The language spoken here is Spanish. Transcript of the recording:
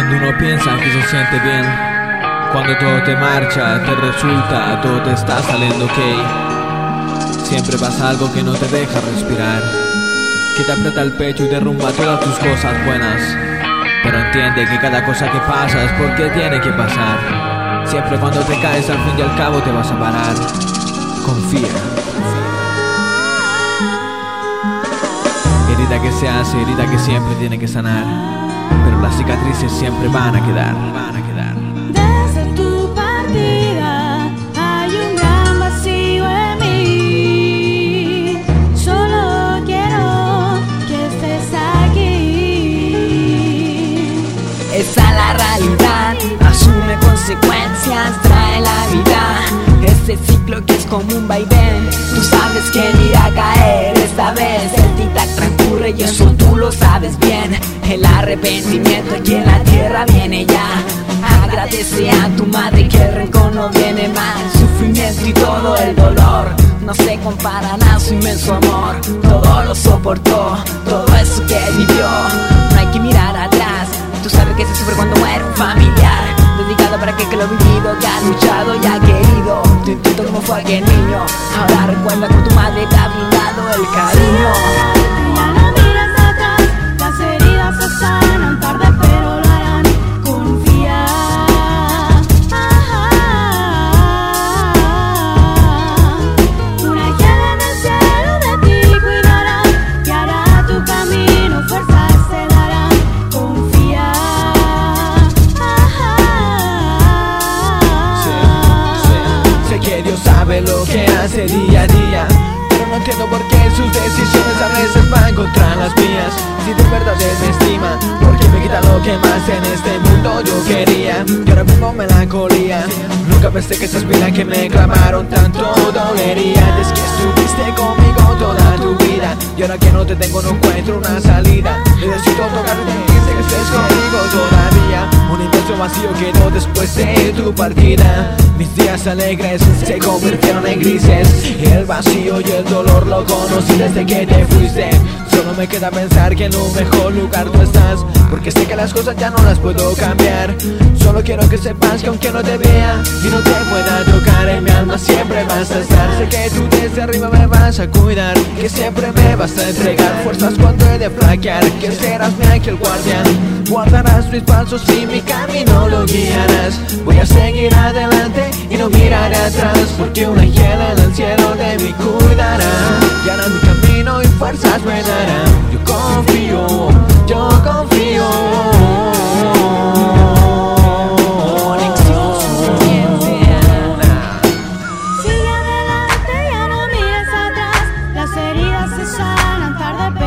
Cuando uno piensa que se siente bien, cuando todo te marcha, te resulta, todo te está saliendo ok. Siempre pasa algo que no te deja respirar, que te aprieta el pecho y derrumba todas tus cosas buenas. Pero entiende que cada cosa que pasa es porque tiene que pasar. Siempre cuando te caes al fin y al cabo te vas a parar. Confía. Herida que se hace, herida que siempre tiene que sanar. Pero las cicatrices siempre van a quedar. Van a quedar. Desde tu partida hay un gran vacío en mí. Solo quiero que estés aquí. Esa es la realidad, asume consecuencias, trae la vida. Este ciclo que es como un vaivén, tú sabes que irá arrepentimiento aquí en la tierra viene ya. Agradece a tu madre que el rencor no viene más. Sufrimiento y todo el dolor no se comparan a su inmenso amor. Todo lo soportó, todo eso que vivió. No hay que mirar atrás. Tú sabes que se sufre cuando muere un familiar. Dedicado para que, que lo vivido, que ha luchado y ha querido. Tu intento como fue aquel niño. Ahora recuerda con tu Lo que hace día a día. Pero no entiendo por qué sus decisiones a veces van contra las mías. Si de verdad él me estima Porque me quita lo que más en este mundo yo quería Y ahora mismo melancolía Nunca pensé que esa espina que me clamaron tanto dolería. Es que estuviste conmigo toda tu vida. Y ahora que no te tengo no encuentro una salida. Necesito tocarte que estés conmigo inmenso vacío quedó después de tu partida. Mis días alegres se convirtieron en grises. El vacío y el dolor lo conocí desde que te fuiste Solo me queda pensar que en un mejor lugar tú estás Porque sé que las cosas ya no las puedo cambiar. Solo quiero que sepas que aunque no te vea y no te pueda tocar En mi alma siempre vas a estar. Sé que tú desde arriba me vas a cuidar Que siempre me vas a entregar fuerzas cuando he de flaquear. Que serás mi ángel guardián Guardarás mis pasos y mi camino lo guiarás. Voy a seguir adelante y no miraré atrás Porque un ángel en el cielo de mí cuidará. Guiará mi camino y fuerzas me darán. Yo confío, yo confío. Sigue adelante, ya no mires atrás. Las heridas se sanan tarde,